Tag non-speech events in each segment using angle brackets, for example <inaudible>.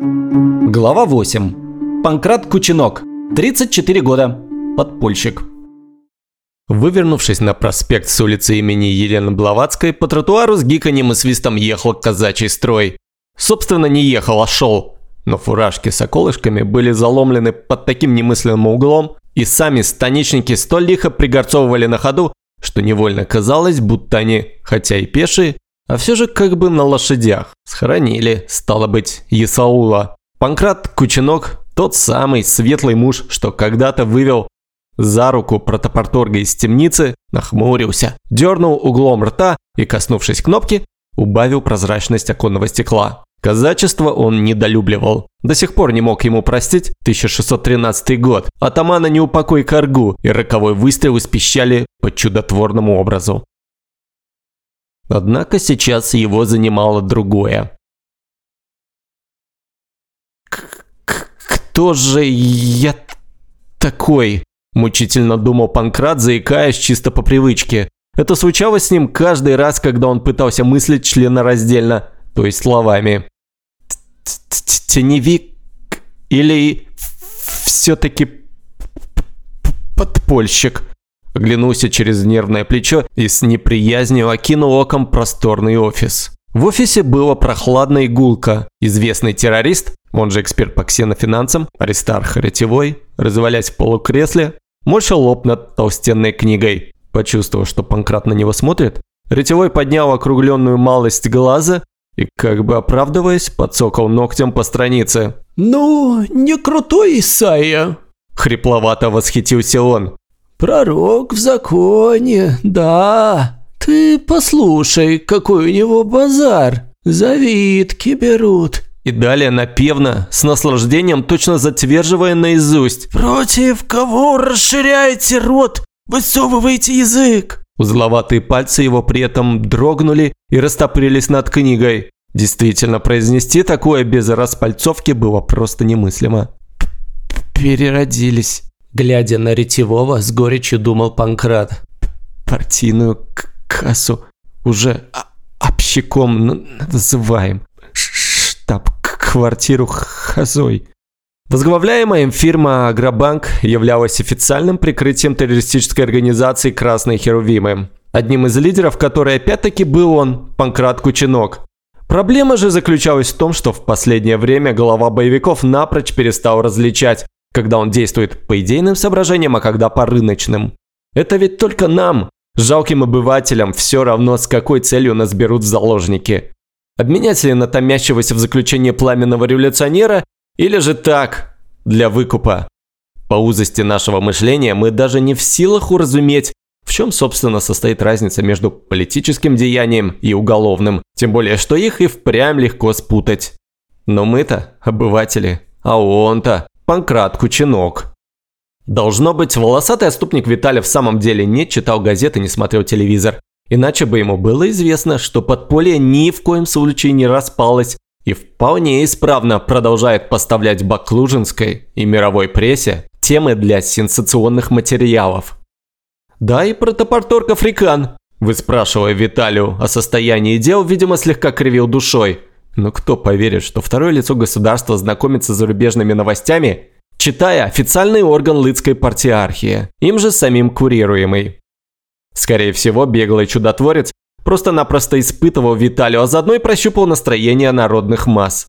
Глава 8. Панкрат Кучинок. 34 года. Подпольщик. Вывернувшись на проспект с улицы имени Елены Блаватской, по тротуару с гиканьем и свистом ехал казачий строй. Собственно, не ехал, а шел. Но фуражки с околышками были заломлены под таким немысленным углом, и сами станичники столь лихо пригорцовывали на ходу, что невольно казалось, будто они, хотя и пешие, а все же как бы на лошадях. Схоронили, стало быть, Исаула. Панкрат Кучинок, тот самый светлый муж, что когда-то вывел за руку протопорторга из темницы, нахмурился, дернул углом рта и, коснувшись кнопки, убавил прозрачность оконного стекла. Казачество он недолюбливал. До сих пор не мог ему простить 1613 год. Атамана не упокой коргу и роковой выстрел из пищали по чудотворному образу. Однако сейчас его занимало другое. «Кто же я такой?» – мучительно думал Панкрат, заикаясь чисто по привычке. Это случалось с ним каждый раз, когда он пытался мыслить членораздельно, то есть словами. «Теневик или все-таки подпольщик?» Оглянулся через нервное плечо и с неприязнью окинул оком просторный офис. В офисе было прохладно и гулко. Известный террорист, он же эксперт по ксенофинансам, Аристарх Ретевой, развалясь в полукресле, морщил лоб над толстенной книгой. Почувствовав, что Панкрат на него смотрит, Ретевой поднял округленную малость глаза и, как бы оправдываясь, подсокал ногтем по странице. «Ну, не крутой Исайя!» Хрипловато восхитился он. «Пророк в законе, да. Ты послушай, какой у него базар. Завидки берут». И далее напевно, с наслаждением, точно затверживая наизусть. «Против кого расширяете рот, высовываете язык?» Узловатые пальцы его при этом дрогнули и растопырились над книгой. Действительно, произнести такое без распальцовки было просто немыслимо. «Переродились». Глядя на ретевого, с горечью думал Панкрат. Партийную кассу уже общаком называем. Штаб-квартиру Хазой. Возглавляемая им фирма Агробанк являлась официальным прикрытием террористической организации «Красные Херувимы», одним из лидеров которой опять-таки был он, Панкрат Кучинок. Проблема же заключалась в том, что в последнее время голова боевиков напрочь перестал различать, когда он действует по идейным соображениям, а когда по рыночным. Это ведь только нам, жалким обывателям, все равно, с какой целью нас берут в заложники. Обменять ли на томящегося в заключении пламенного революционера, или же так, для выкупа. По узости нашего мышления мы даже не в силах уразуметь, в чем, собственно, состоит разница между политическим деянием и уголовным, тем более, что их и впрямь легко спутать. Но мы-то обыватели, а он-то Панкрат Кучинок. Должно быть, волосатый отступник Виталий в самом деле не читал газеты, не смотрел телевизор. Иначе бы ему было известно, что подполье ни в коем случае не распалось и вполне исправно продолжает поставлять баклужинской и мировой прессе темы для сенсационных материалов. Да и протопорторг Африкан, выспрашивая Виталию о состоянии дел, видимо, слегка кривил душой – но кто поверит, что второе лицо государства знакомится с зарубежными новостями, читая официальный орган Лыцкой партиархии, им же самим курируемый? Скорее всего, беглый чудотворец просто-напросто испытывал Виталию, а заодно и прощупал настроение народных масс.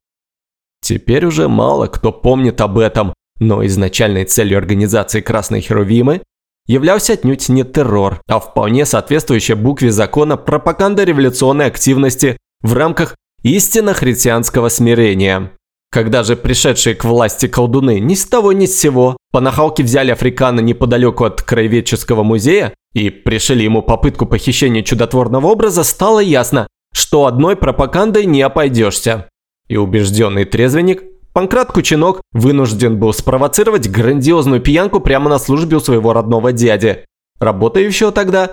Теперь уже мало кто помнит об этом, но изначальной целью организации Красной Херувимы являлся отнюдь не террор, а вполне соответствующая букве закона пропаганда революционной активности в рамках истинно христианского смирения. Когда же пришедшие к власти колдуны ни с того ни с сего по нахалке взяли Африкана неподалеку от краеведческого музея и пришили ему попытку похищения чудотворного образа, стало ясно, что одной пропагандой не обойдешься. И убежденный трезвенник Панкрат Кучинок вынужден был спровоцировать грандиозную пьянку прямо на службе у своего родного дяди, работающего тогда,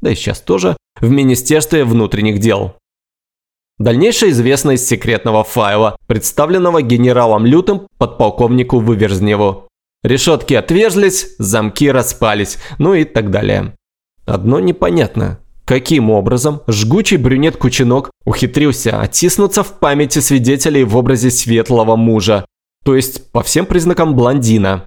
да и сейчас тоже, в Министерстве внутренних дел. Дальнейшее известно из секретного файла, представленного генералом Лютым подполковнику Выверзневу. Решетки отвержлись, замки распались, ну и так далее. Одно непонятно. каким образом жгучий брюнет-кучинок ухитрился оттиснуться в памяти свидетелей в образе светлого мужа, то есть по всем признакам блондина.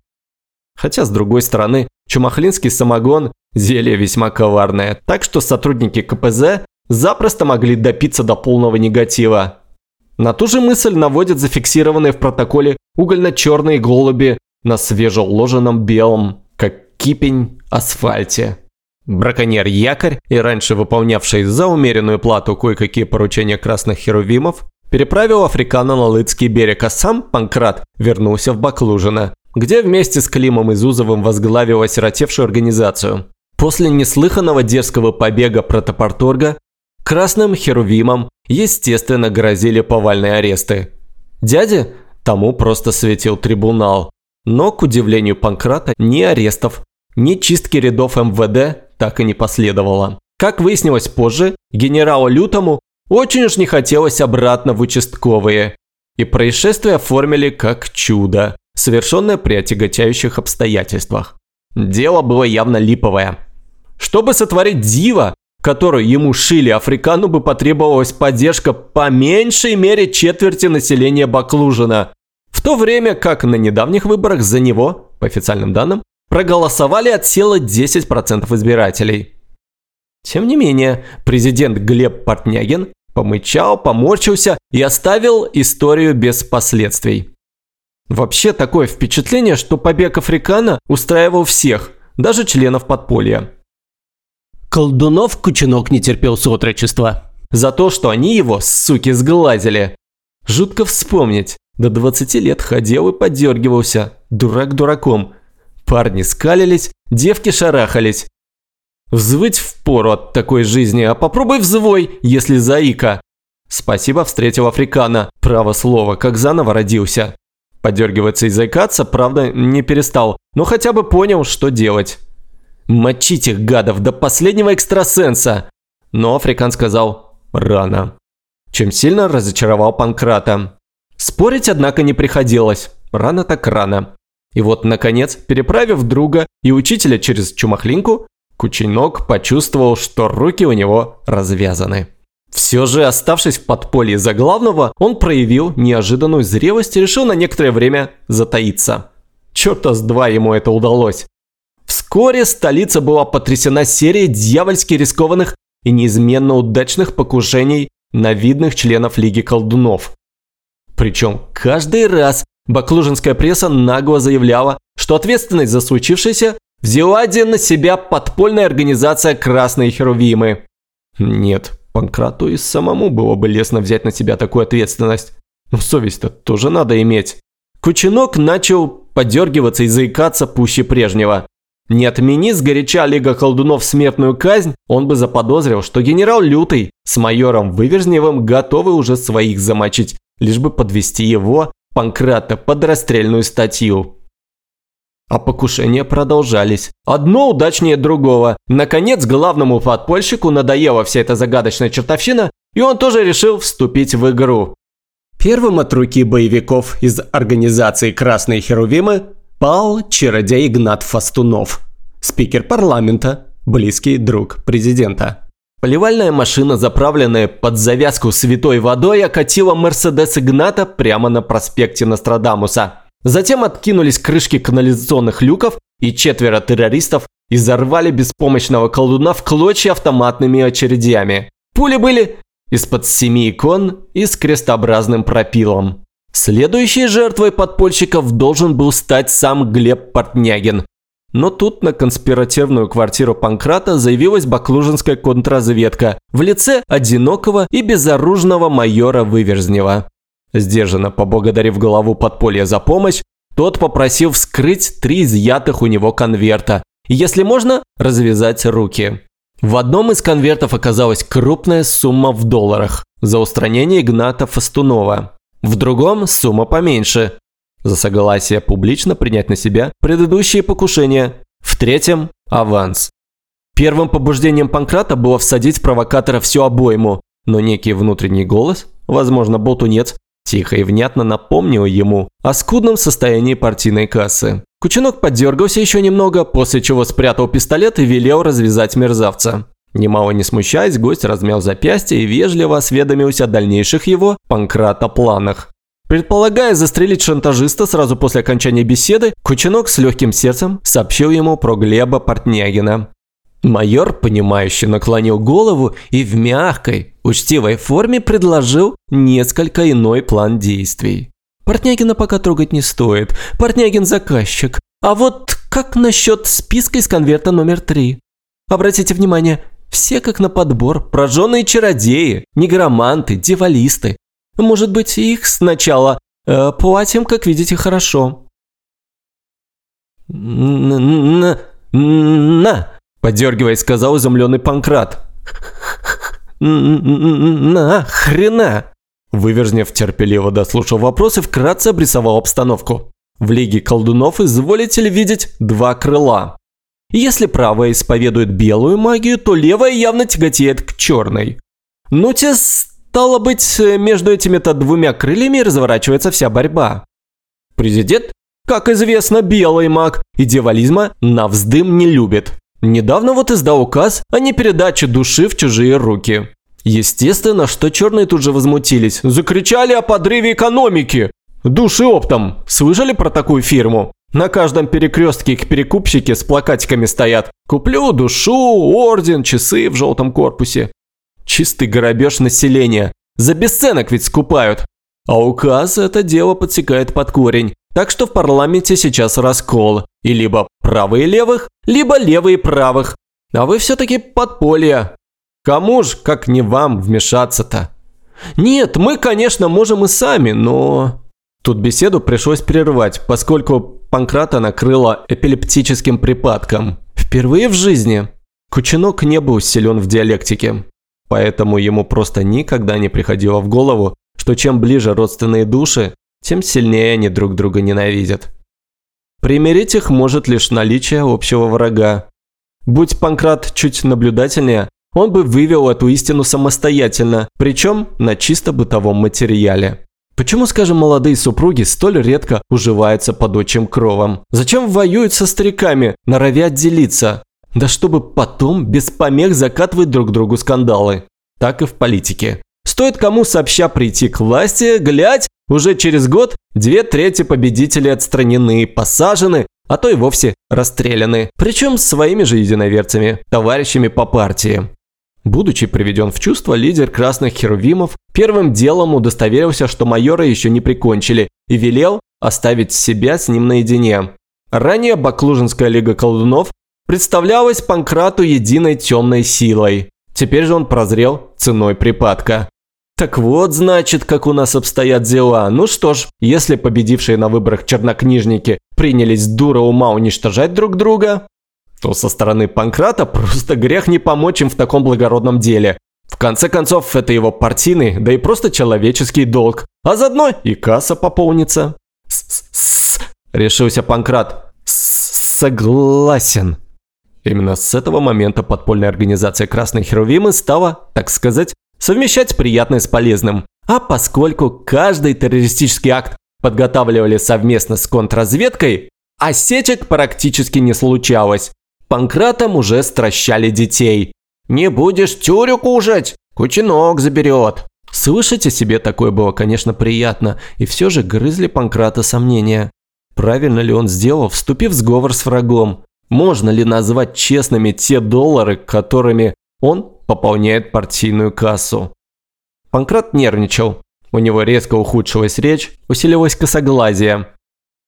Хотя, с другой стороны, чумахлинский самогон – зелье весьма коварное, так что сотрудники КПЗ запросто могли допиться до полного негатива. На ту же мысль наводят зафиксированные в протоколе угольно-черные голуби на свежеуложенном белом, как кипень, асфальте. Браконьер-якорь и раньше выполнявший за умеренную плату кое-какие поручения красных херувимов, переправил Африкана на Лыцкий берег, а сам Панкрат вернулся в Баклужино, где вместе с Климом и Зузовым возглавил осиротевшую организацию. После неслыханного дерзкого побега протопорторга красным херувимам, естественно, грозили повальные аресты. Дяде тому просто светил трибунал. Но, к удивлению Панкрата, ни арестов, ни чистки рядов МВД так и не последовало. Как выяснилось позже, генералу Лютому очень уж не хотелось обратно в участковые. И происшествие оформили как чудо, совершенное при отяготяющих обстоятельствах. Дело было явно липовое. Чтобы сотворить диво, которую ему шили, Африкану бы потребовалась поддержка по меньшей мере четверти населения Баклужина. В то время как на недавних выборах за него, по официальным данным, проголосовали от силы 10% избирателей. Тем не менее, президент Глеб Портнягин помычал, поморщился и оставил историю без последствий. Вообще такое впечатление, что побег Африкана устраивал всех, даже членов подполья. Колдунов Кучинок не терпел с отрочества. За то, что они его, суки, сглазили. Жутко вспомнить. До 20 лет ходил и подергивался. Дурак дураком. Парни скалились, девки шарахались. Взвыть пору от такой жизни, а попробуй взвой, если заика. Спасибо, встретил Африкана. Право слово, как заново родился. Подергиваться и заикаться, правда, не перестал, но хотя бы понял, что делать. Мочить их, гадов, до последнего экстрасенса. Но Африкан сказал «рано», чем сильно разочаровал Панкрата. Спорить, однако, не приходилось. Рано так рано. И вот, наконец, переправив друга и учителя через чумахлинку, Кучинок почувствовал, что руки у него развязаны. Все же, оставшись в подполье за главного, он проявил неожиданную зрелость и решил на некоторое время затаиться. Черта с два ему это удалось. Вскоре столица была потрясена серией дьявольски рискованных и неизменно удачных покушений на видных членов Лиги колдунов. Причем каждый раз баклужинская пресса нагло заявляла, что ответственность за случившееся взяла на себя подпольная организация «Красные Херувимы». Нет, Панкрату и самому было бы лестно взять на себя такую ответственность. Но совесть-то тоже надо иметь. Кучинок начал подергиваться и заикаться пуще прежнего. Не отмени сгоряча Лига колдунов смертную казнь, он бы заподозрил, что генерал Лютый с майором Выверзневым готовы уже своих замочить, лишь бы подвести его, Панкрата, под расстрельную статью. А покушения продолжались. Одно удачнее другого. Наконец, главному подпольщику надоела вся эта загадочная чертовщина, и он тоже решил вступить в игру. Первым от руки боевиков из организации «Красные Херувимы» пал чародей Игнат Фастунов, спикер парламента, близкий друг президента. Поливальная машина, заправленная под завязку святой водой, окатила Мерседес Игната прямо на проспекте Нострадамуса. Затем откинулись крышки канализационных люков, и четверо террористов изорвали беспомощного колдуна в клочья автоматными очередями. Пули были из-под семи икон и с крестообразным пропилом. Следующей жертвой подпольщиков должен был стать сам Глеб Портнягин. Но тут на конспиративную квартиру Панкрата заявилась баклужинская контрразведка в лице одинокого и безоружного майора Выверзнева. Сдержанно поблагодарив главу подполья за помощь, тот попросил вскрыть три изъятых у него конверта и, если можно, развязать руки. В одном из конвертов оказалась крупная сумма в долларах за устранение Игната Фастунова. В другом сумма поменьше. За согласие публично принять на себя предыдущие покушения. В третьем – аванс. Первым побуждением Панкрата было всадить провокатора всю обойму, но некий внутренний голос, возможно, болтунец, тихо и внятно напомнил ему о скудном состоянии партийной кассы. Кучинок подергался еще немного, после чего спрятал пистолет и велел развязать мерзавца. Немало не смущаясь, гость размял запястье и вежливо осведомился о дальнейших его Панкрата планах. Предполагая застрелить шантажиста сразу после окончания беседы, Кучинок с легким сердцем сообщил ему про Глеба Портнягина. Майор, понимающе наклонил голову и в мягкой, учтивой форме предложил несколько иной план действий. Портнягина пока трогать не стоит, Портнягин заказчик. А вот как насчет списка из конверта номер три? Обратите внимание, все как на подбор, прожженные чародеи, негроманты, дивалисты. Может быть, их сначала э, платим, как видите, хорошо. «На, на, подергиваясь, сказал изумленный Панкрат. «На хрена!» Выверзнев терпеливо дослушал вопрос и вкратце обрисовал обстановку. В Лиге колдунов изволите ли видеть два крыла? Если правая исповедует белую магию, то левая явно тяготеет к черной. Ну, те стало быть, между этими-то двумя крыльями разворачивается вся борьба. Президент, как известно, белый маг и дьяволизма на вздым не любит. Недавно вот издал указ о непередаче души в чужие руки. Естественно, что черные тут же возмутились, закричали о подрыве экономики. Души оптом. Слышали про такую фирму? На каждом перекрестке их перекупщики с плакатиками стоят. Куплю душу, орден, часы в желтом корпусе. Чистый грабеж населения. За бесценок ведь скупают. А указ это дело подсекает под корень. Так что в парламенте сейчас раскол. И либо правые левых, либо левые правых. А вы все-таки подполье. Кому ж, как не вам, вмешаться-то? Нет, мы, конечно, можем и сами, но... Тут беседу пришлось прервать, поскольку Панкрата накрыло эпилептическим припадком. Впервые в жизни Кучинок не был силен в диалектике, поэтому ему просто никогда не приходило в голову, что чем ближе родственные души, тем сильнее они друг друга ненавидят. Примирить их может лишь наличие общего врага. Будь Панкрат чуть наблюдательнее, он бы вывел эту истину самостоятельно, причем на чисто бытовом материале. Почему, скажем, молодые супруги столь редко уживаются под отчим кровом? Зачем воюют со стариками, норовя делиться? Да чтобы потом без помех закатывать друг другу скандалы. Так и в политике. Стоит кому сообща прийти к власти, глядь, уже через год две трети победителей отстранены, посажены, а то и вовсе расстреляны. Причем своими же единоверцами, товарищами по партии. Будучи приведен в чувство, лидер красных херувимов первым делом удостоверился, что майора еще не прикончили, и велел оставить себя с ним наедине. Ранее Баклужинская лига колдунов представлялась Панкрату единой темной силой. Теперь же он прозрел ценой припадка. Так вот, значит, как у нас обстоят дела. Ну что ж, если победившие на выборах чернокнижники принялись дура ума уничтожать друг друга, то со стороны Панкрата просто грех не помочь им в таком благородном деле. В конце концов, это его партийный, да и просто человеческий долг. А заодно и касса пополнится. С -с -с решился Панкрат. Согласен. Именно с этого момента подпольная организация Красной Херувимы стала, так сказать, совмещать приятное с полезным. А поскольку каждый террористический акт подготавливали совместно с контрразведкой, осечек практически не случалось. Панкратом уже стращали детей. «Не будешь тюрю кушать, кучинок заберет». Слышать о себе такое было, конечно, приятно, и все же грызли Панкрата сомнения. Правильно ли он сделал, вступив в сговор с врагом? Можно ли назвать честными те доллары, которыми он пополняет партийную кассу? Панкрат нервничал. У него резко ухудшилась речь, усилилось косоглазие.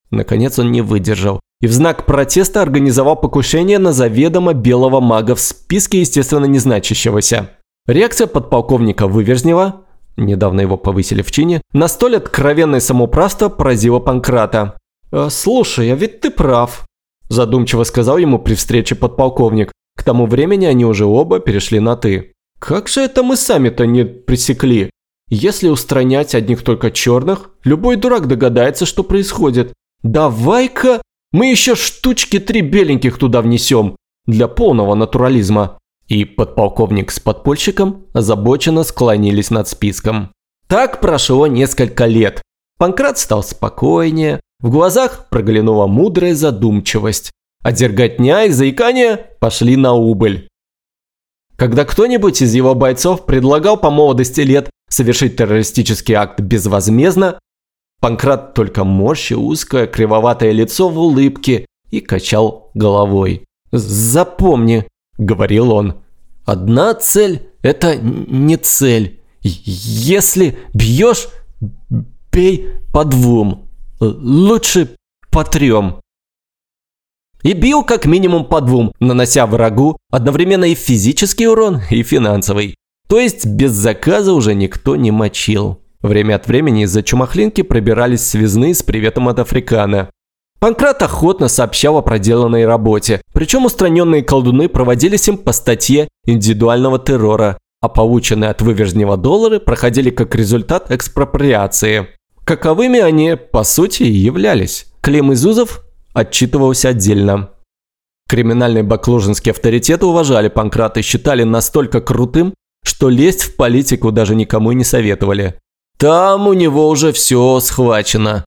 Наконец он не выдержал и в знак протеста организовал покушение на заведомо белого мага в списке, естественно, незначащегося. Реакция подполковника Выверзнева, недавно его повысили в чине, на столь откровенное самоуправство поразила Панкрата. «Э, «Слушай, а ведь ты прав», – задумчиво сказал ему при встрече подполковник. К тому времени они уже оба перешли на «ты». «Как же это мы сами-то не пресекли? Если устранять одних только черных, любой дурак догадается, что происходит. Давай-ка мы еще штучки три беленьких туда внесем, для полного натурализма». И подполковник с подпольщиком озабоченно склонились над списком. Так прошло несколько лет. Панкрат стал спокойнее, в глазах проглянула мудрая задумчивость, а дерготня и заикание пошли на убыль. Когда кто-нибудь из его бойцов предлагал по молодости лет совершить террористический акт безвозмездно, Панкрат только морщил узкое кривоватое лицо в улыбке и качал головой. «Запомни», – говорил он, – «одна цель – это не цель. Если бьешь, бей по двум, лучше по трем». И бил как минимум по двум, нанося врагу одновременно и физический урон, и финансовый. То есть без заказа уже никто не мочил. Время от времени из-за чумахлинки пробирались связные с приветом от Африкана. Панкрат охотно сообщал о проделанной работе, причем устраненные колдуны проводились им по статье индивидуального террора, а полученные от выверзнего доллары проходили как результат экспроприации. Каковыми они, по сути, и являлись. Клим Изузов отчитывался отдельно. Криминальные баклужинские авторитеты уважали Панкрата и считали настолько крутым, что лезть в политику даже никому не советовали. Там у него уже все схвачено.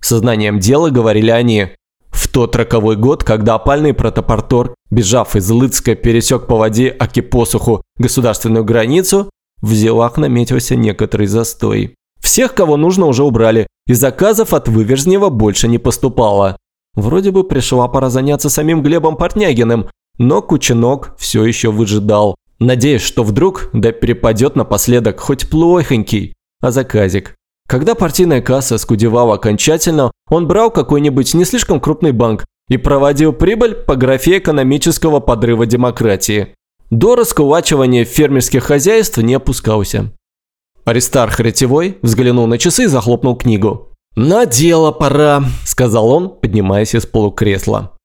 Сознанием дела говорили они. В тот роковой год, когда опальный протопортор, бежав из Лыцка, пересек по воде Аки-посуху государственную границу, в Зелах наметился некоторый застой. Всех, кого нужно, уже убрали, и заказов от Выверзнева больше не поступало. Вроде бы пришла пора заняться самим Глебом Портнягиным, но Кучинок все еще выжидал, надеясь, что вдруг да перепадет напоследок хоть плохонький, а заказик. Когда партийная касса скудевала окончательно, он брал какой-нибудь не слишком крупный банк и проводил прибыль по графе экономического подрыва демократии. До раскулачивания фермерских хозяйств не опускался. Аристарх Ретевой взглянул на часы и захлопнул книгу. «На дело пора», – сказал он, поднимаясь из полукресла.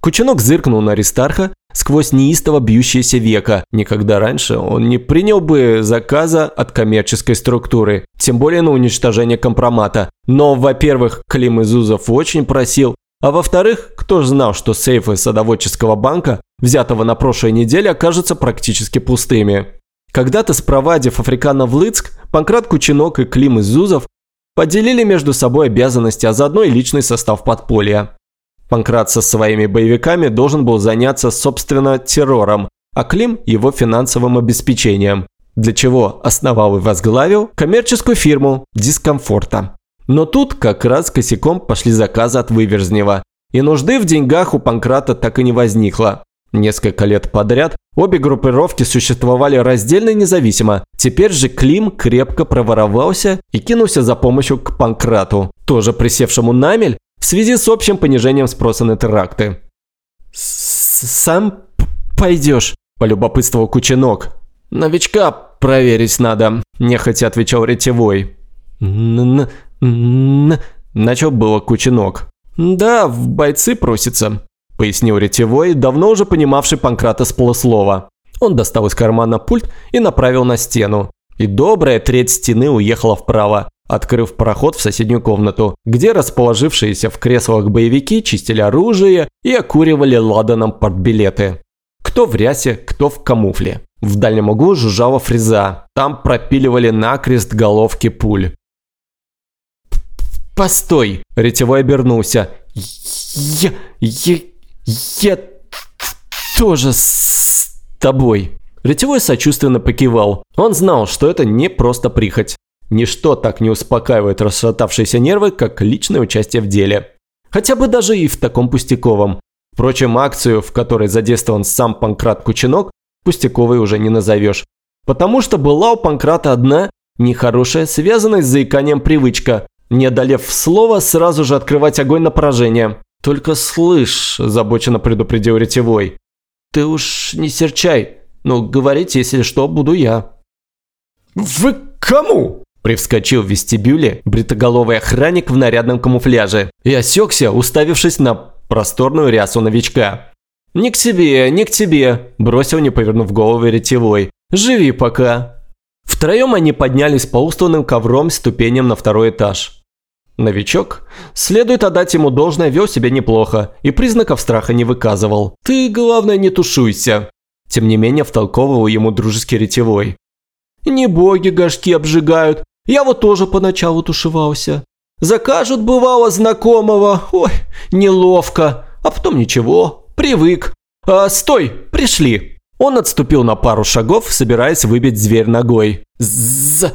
Кучинок зыркнул на Аристарха сквозь неистово бьющееся века. Никогда раньше он не принял бы заказа от коммерческой структуры, тем более на уничтожение компромата. Но, во-первых, Клим Изузов очень просил, а во-вторых, кто же знал, что сейфы садоводческого банка, взятого на прошлой неделе, окажутся практически пустыми. Когда-то спровадив Африкана в Лыцк, Панкрат Кучинок и Клим Изузов поделили между собой обязанности, а заодно и личный состав подполья. Панкрат со своими боевиками должен был заняться, собственно, террором, а Клим – его финансовым обеспечением, для чего основал и возглавил коммерческую фирму «Дискомфорта». Но тут как раз косяком пошли заказы от Выверзнева, и нужды в деньгах у Панкрата так и не возникло. Несколько лет подряд обе группировки существовали раздельно и независимо. Теперь же Клим крепко проворовался и кинулся за помощью к Панкрату, тоже присевшему на мель в связи с общим понижением спроса на теракты. «Сам пойдешь?» – полюбопытствовал Кучинок. «Новичка проверить надо», – нехотя отвечал ретевой. «Н-н-н...» Начал было Кучинок. «Да, в бойцы просится», – пояснил ретевой, давно уже понимавший Панкрата с полуслова. Он достал из кармана пульт и направил на стену. И добрая треть стены уехала вправо открыв проход в соседнюю комнату, где расположившиеся в креслах боевики чистили оружие и окуривали ладаном портбилеты. Кто в рясе, кто в камуфле. В дальнем углу жужжала фреза. Там пропиливали накрест головки пуль. «Постой!» – Ретевой обернулся. «Я... я... я... тоже с тобой!» Ретевой сочувственно покивал. Он знал, что это не просто прихоть. Ничто так не успокаивает расшатавшиеся нервы, как личное участие в деле. Хотя бы даже и в таком пустяковом. Впрочем, акцию, в которой задействован сам Панкрат Кучинок, пустяковой уже не назовешь. Потому что была у Панкрата одна, нехорошая, связанная с заиканием привычка. Не одолев слово, сразу же открывать огонь на поражение. «Только слышь», – забоченно предупредил ретевой. «Ты уж не серчай. Ну, говорить, если что, буду я». «Вы кому?» Привскочил в вестибюле бритоголовый охранник в нарядном камуфляже и осекся, уставившись на просторную рясу новичка. «Не к тебе, не к тебе», – бросил, не повернув голову ретевой. «Живи пока». Втроем они поднялись по устланным ковром ступеням на второй этаж. Новичок, следует отдать ему должное, вел себя неплохо и признаков страха не выказывал. «Ты, главное, не тушуйся», – тем не менее втолковывал ему дружеский ретевой. «Не боги горшки обжигают, я вот тоже поначалу тушевался. Закажут, бывало, знакомого. Ой, неловко. А потом ничего, привык. А, стой, пришли. Он отступил на пару шагов, собираясь выбить зверь ногой. «За...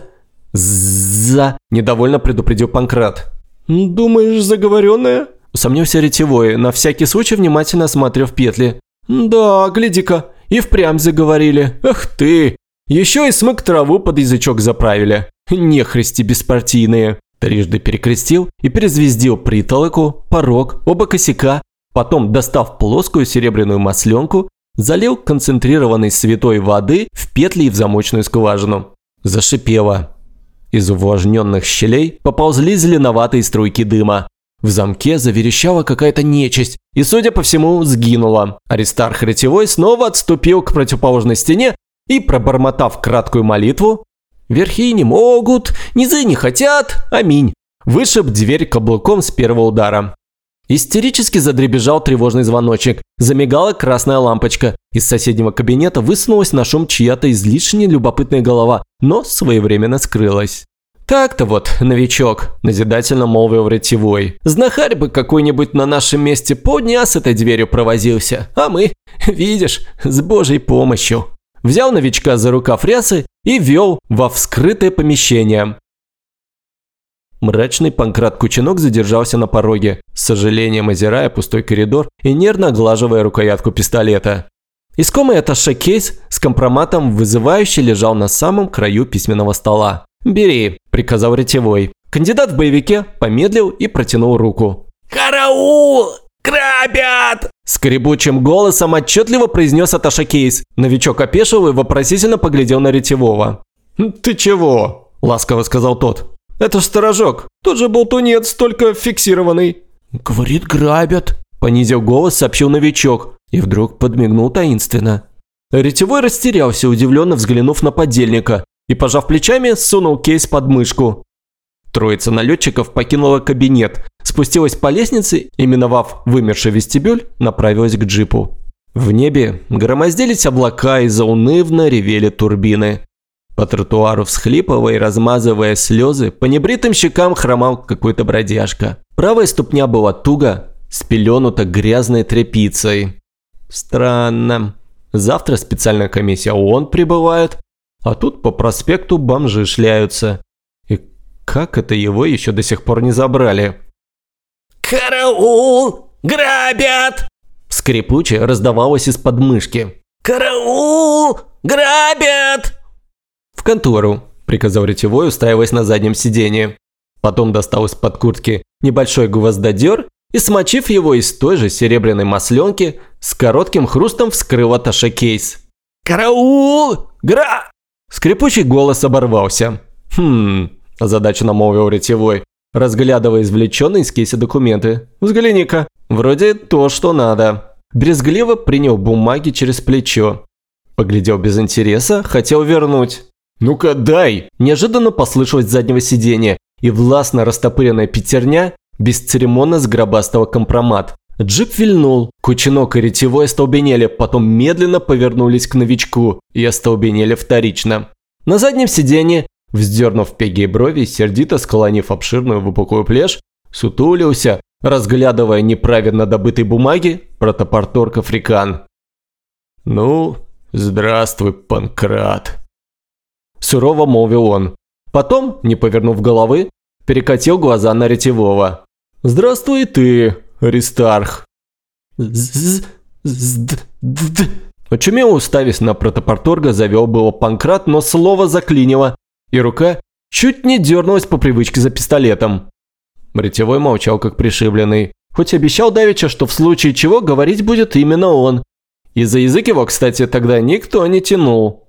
за...» – недовольно предупредил Панкрат. «Думаешь, заговоренная?» – усомнился ретевой, на всякий случай внимательно осмотрев петли. «Да, гляди-ка, и впрямь заговорили. Ах ты! Еще и смык траву под язычок заправили. Нехристи беспартийные!» Трижды перекрестил и перезвездил притолоку, порог, оба косяка, потом, достав плоскую серебряную масленку, залил концентрированной святой воды в петли и в замочную скважину. Зашипело. Из увлажненных щелей поползли зеленоватые струйки дыма. В замке заверещала какая-то нечисть и, судя по всему, сгинула. Аристарх Ретевой снова отступил к противоположной стене и, пробормотав краткую молитву, «Верхи не могут, низы не хотят, аминь», вышиб дверь каблуком с первого удара. Истерически задребежал тревожный звоночек, замигала красная лампочка. Из соседнего кабинета высунулась на шум чья-то излишне любопытная голова, но своевременно скрылась. «Так-то вот, новичок», – назидательно молвил ретевой. «Знахарь бы какой-нибудь на нашем месте подня с этой дверью провозился, а мы, <laughs> видишь, с божьей помощью». Взял новичка за рукав рясы и вел во вскрытое помещение. Мрачный Панкрат Кучинок задержался на пороге, с сожалением озирая пустой коридор и нервно оглаживая рукоятку пистолета. Искомый аташе кейс с компроматом вызывающе лежал на самом краю письменного стола. «Бери», – приказал ретевой. Кандидат в боевике помедлил и протянул руку. «Караул! Грабят!» Скребучим голосом отчетливо произнес Аташа Кейс. Новичок опешил и вопросительно поглядел на ретевого. «Ты чего?» – ласково сказал тот. Это ж сторожок. Тот же болтунец, только фиксированный. Говорит, грабят. Понизил голос, сообщил новичок. И вдруг подмигнул таинственно. Ретевой растерялся, удивленно взглянув на подельника. И, пожав плечами, сунул кейс под мышку. Троица налетчиков покинула кабинет, спустилась по лестнице и, миновав вымерший вестибюль, направилась к джипу. В небе громоздились облака и заунывно ревели турбины. По тротуару всхлипывая и размазывая слезы, по небритым щекам хромал какой-то бродяжка. Правая ступня была туго, спеленута грязной тряпицей. Странно. Завтра специальная комиссия ООН прибывает, а тут по проспекту бомжи шляются. Как это его еще до сих пор не забрали? «Караул! Грабят!» Скрипуче раздавалось из подмышки. «Караул! Грабят!» «В контору», – приказал ретевой, устраиваясь на заднем сиденье. Потом достал из-под куртки небольшой гвоздодер и, смочив его из той же серебряной масленки, с коротким хрустом вскрыл Аташа кейс. «Караул! Гра!» Скрипучий голос оборвался. «Хм...» – озадаченно молвил ретевой, разглядывая извлеченные из кейса документы. «Взгляни-ка, вроде то, что надо». Брезгливо принял бумаги через плечо. Поглядел без интереса, хотел вернуть. «Ну-ка, дай!» Неожиданно послышалось с заднего сиденья, и властно растопыренная пятерня бесцеремонно сгробастала компромат. Джип вильнул, Кучинок и Ретевой остолбенели, потом медленно повернулись к новичку и остолбенели вторично. На заднем сиденье, вздернув пеги и брови, сердито склонив обширную выпуклую плешь, сутулился, разглядывая неправильно добытые бумаги, протопорторг Африкан. «Ну, здравствуй, Панкрат», Сурово молвил он. Потом, не повернув головы, перекатил глаза на ретевого. «Здравствуй ты, Аристарх!» Очумело уставясь на протопорторга, завел было Панкрат, но слово заклинило, и рука чуть не дернулась по привычке за пистолетом. Ретевой молчал как пришибленный, хоть обещал Давича, что в случае чего говорить будет именно он. И за язык его, кстати, тогда никто не тянул.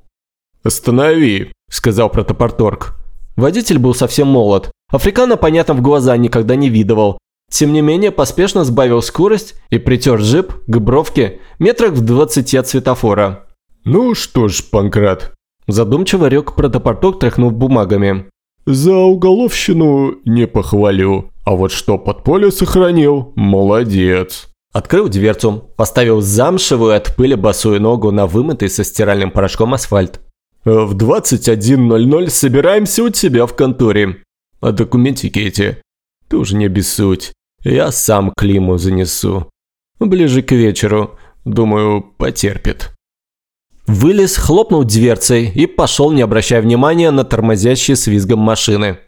«Останови», – сказал протопорторг. Водитель был совсем молод. Африкана, понятно, в глаза никогда не видывал. Тем не менее, поспешно сбавил скорость и притер джип к бровке метрах в двадцати от светофора. «Ну что ж, Панкрат», – задумчиво рек протопорторг, тряхнув бумагами. «За уголовщину не похвалю, а вот что подполье сохранил – молодец». Открыл дверцу, поставил замшевую от пыли босую ногу на вымытый со стиральным порошком асфальт. В 21.00 собираемся у тебя в конторе. А документики эти тоже не обессудь. Я сам Климу занесу. Ближе к вечеру. Думаю, потерпит. Вылез, хлопнул дверцей и пошел, не обращая внимания на тормозящие с визгом машины.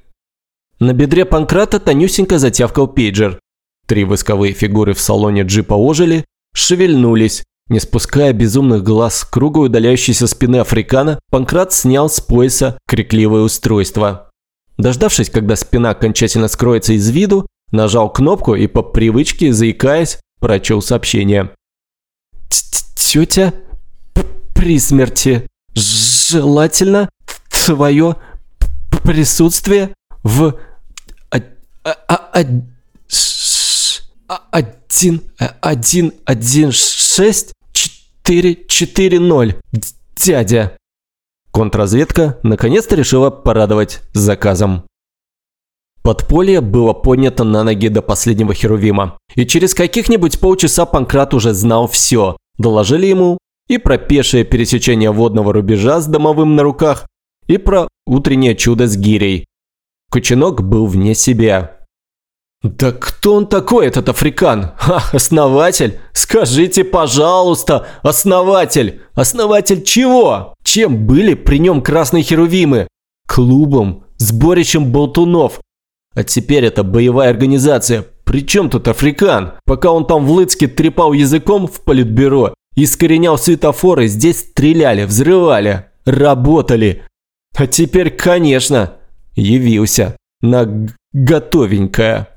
На бедре Панкрата тонюсенько затявкал пейджер. Три восковые фигуры в салоне джипа ожили, шевельнулись. Не спуская безумных глаз с круга удаляющейся спины Африкана, Панкрат снял с пояса крикливое устройство. Дождавшись, когда спина окончательно скроется из виду, нажал кнопку и по привычке, заикаясь, прочел сообщение. «Тетя при смерти. Желательно твое присутствие в один, один, один, шесть, четыре, четыре, ноль. Дядя. Контрразведка наконец-то решила порадовать заказом. Подполье было поднято на ноги до последнего Херувима. И через каких-нибудь полчаса Панкрат уже знал все. Доложили ему и про пешее пересечение водного рубежа с домовым на руках, и про утреннее чудо с гирей. Кучинок был вне себя. «Да кто он такой, этот африкан? Ха, основатель? Скажите, пожалуйста, основатель! Основатель чего? Чем были при нем красные херувимы? Клубом, сборищем болтунов. А теперь это боевая организация. Причем тут африкан? Пока он там в Лыцке трепал языком в политбюро, искоренял светофоры, здесь стреляли, взрывали, работали. А теперь, конечно, явился на готовенькое.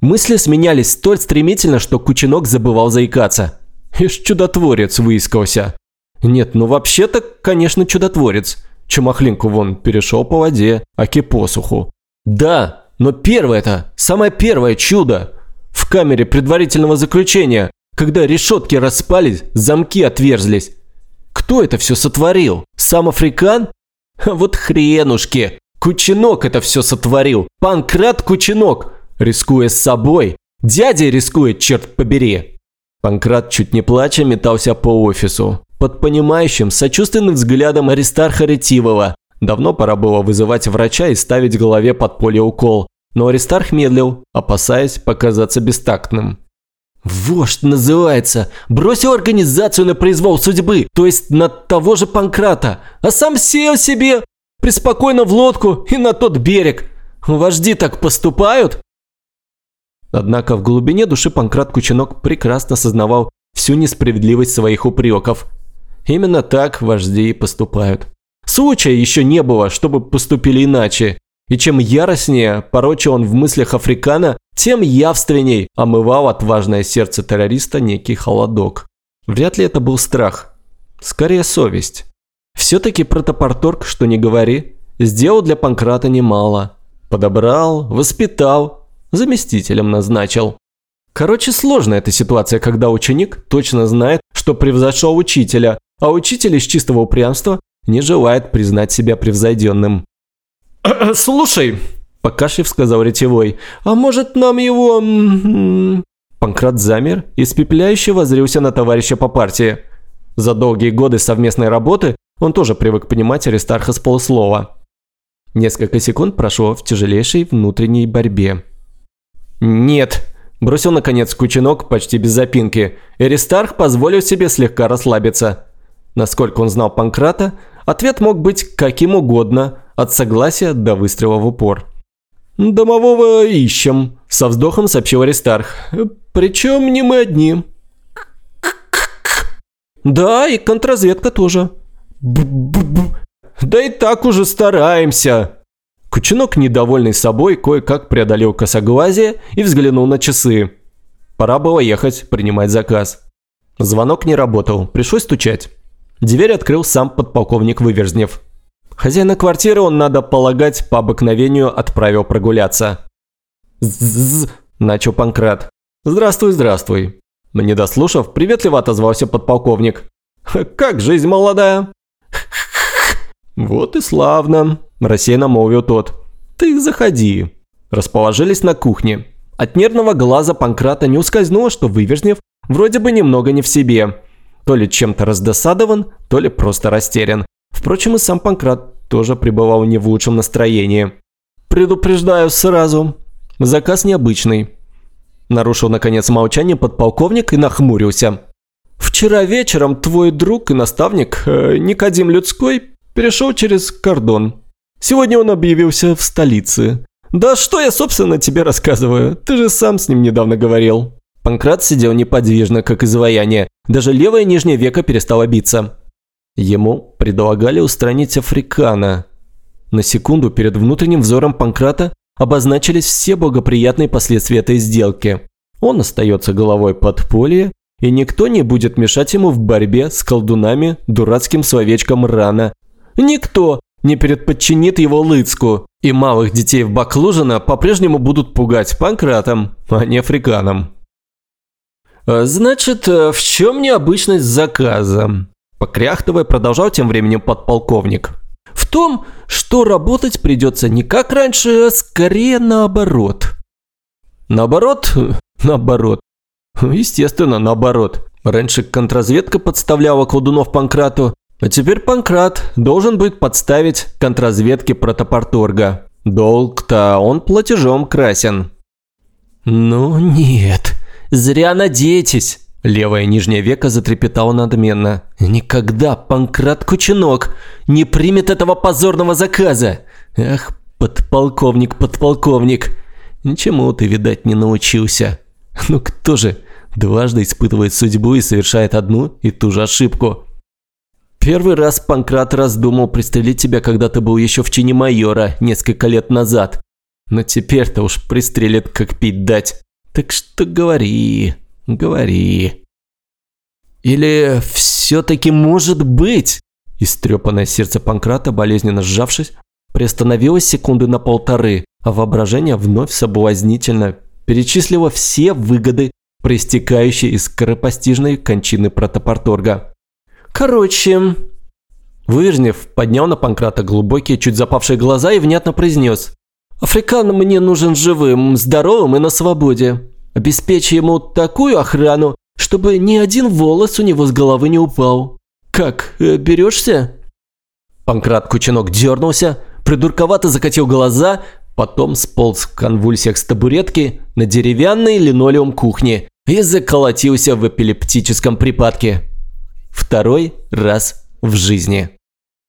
Мысли сменялись столь стремительно, что Кучинок забывал заикаться. Ишь, чудотворец выискался. Нет, ну вообще-то, конечно, чудотворец. Чумахлинку вон перешел по воде, аки посуху. Да, но первое-то, самое первое чудо. В камере предварительного заключения, когда решетки распались, замки отверзлись. Кто это все сотворил? Сам Африкан? Вот хренушки. Кучинок это все сотворил. Панкрат Кучинок. Рискуя с собой. Дядя рискует, черт побери. Панкрат, чуть не плача, метался по офису. Под понимающим, сочувственным взглядом Аристарха Ретивова. Давно пора было вызывать врача и ставить голове подполье укол. Но Аристарх медлил, опасаясь показаться бестактным. Вождь называется. Бросил организацию на произвол судьбы, то есть на того же Панкрата, а сам сел себе преспокойно в лодку и на тот берег. Вожди так поступают? Однако в глубине души Панкрат Кучинок прекрасно сознавал всю несправедливость своих упреков. Именно так вожди и поступают. Случая еще не было, чтобы поступили иначе. И чем яростнее порочил он в мыслях Африкана, тем явственней омывал отважное сердце террориста некий холодок. Вряд ли это был страх. Скорее совесть. Все-таки протопорторг, что не говори, сделал для Панкрата немало. Подобрал, воспитал, заместителем назначил. Короче, сложная эта ситуация, когда ученик точно знает, что превзошел учителя, а учитель из чистого упрямства не желает признать себя превзойденным. <clears throat> «Слушай», – покашляв сказал ретевой, – «а может нам его...» Панкрат замер и спепеляюще возрился на товарища по партии. За долгие годы совместной работы он тоже привык понимать Аристарха с полуслова. Несколько секунд прошло в тяжелейшей внутренней борьбе. «Нет», – бросил наконец Кучинок почти без запинки. Аристарх позволил себе слегка расслабиться. Насколько он знал Панкрата, ответ мог быть каким угодно, от согласия до выстрела в упор. «Домового ищем», – со вздохом сообщил Аристарх. «Причем не мы одни». «Да, и контрразведка тоже». Б -б -б «Да и так уже стараемся». Кучинок, недовольный собой, кое-как преодолел косоглазие и взглянул на часы. Пора было ехать, принимать заказ. Звонок не работал, пришлось стучать. Дверь открыл сам подполковник Выверзнев. Хозяина квартиры он, надо полагать, по обыкновению отправил прогуляться. «З-з-з», начал Панкрат. «Здравствуй, здравствуй». Не дослушав, приветливо отозвался подполковник. «Как жизнь молодая?» <laughs> «Вот и славно», – рассеянно молвил тот. «Ты заходи». Расположились на кухне. От нервного глаза Панкрата не ускользнуло, что Выверзнев вроде бы немного не в себе. То ли чем-то раздосадован, то ли просто растерян. Впрочем, и сам Панкрат тоже пребывал не в лучшем настроении. «Предупреждаю сразу. Заказ необычный». Нарушил, наконец, молчание подполковник и нахмурился. «В Вчера вечером твой друг и наставник э, Никодим Людской перешел через кордон. Сегодня он объявился в столице. Да что я, собственно, тебе рассказываю? Ты же сам с ним недавно говорил. Панкрат сидел неподвижно, как изваяние. Даже левое нижнее веко перестало биться. Ему предлагали устранить Африкана. На секунду перед внутренним взором Панкрата обозначились все благоприятные последствия этой сделки. Он остается головой подполья, и никто не будет мешать ему в борьбе с колдунами дурацким словечком «рано». Никто не предподчинит его Лыцку, и малых детей в Баклужина по-прежнему будут пугать Панкратом, а не Африканом. «А «Значит, э, в чем необычность заказа?» Покряхтовая продолжал тем временем подполковник. «В том, что работать придется не как раньше, а скорее наоборот». «Наоборот? Наоборот. Естественно, наоборот. Раньше контрразведка подставляла колдунов Панкрату, а теперь Панкрат должен будет подставить контрразведке протопорторга. Долг-то он платежом красен». «Ну нет», «Зря надеетесь!» Левое нижнее веко затрепетало надменно. «Никогда Панкрат Кучинок не примет этого позорного заказа! Ах, подполковник, подполковник! Ничему ты, видать, не научился. Ну кто же дважды испытывает судьбу и совершает одну и ту же ошибку?» Первый раз Панкрат раздумал пристрелить тебя, когда ты был еще в чине майора несколько лет назад. Но теперь-то уж пристрелит, как пить дать. Так что говори, говори. Или все-таки может быть? Истрепанное сердце Панкрата, болезненно сжавшись, приостановилось секунды на полторы, а воображение вновь соблазнительно перечислило все выгоды, проистекающие из скоропостижной кончины протопорторга. Короче, Выжнев поднял на Панкрата глубокие, чуть запавшие глаза и внятно произнес. Африкан мне нужен живым, здоровым и на свободе. Обеспечи ему такую охрану, чтобы ни один волос у него с головы не упал. Как, э, берешься?» Панкрат Кучинок дернулся, придурковато закатил глаза, потом сполз в конвульсиях с табуретки на деревянный линолеум кухни и заколотился в эпилептическом припадке. Второй раз в жизни.